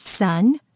sun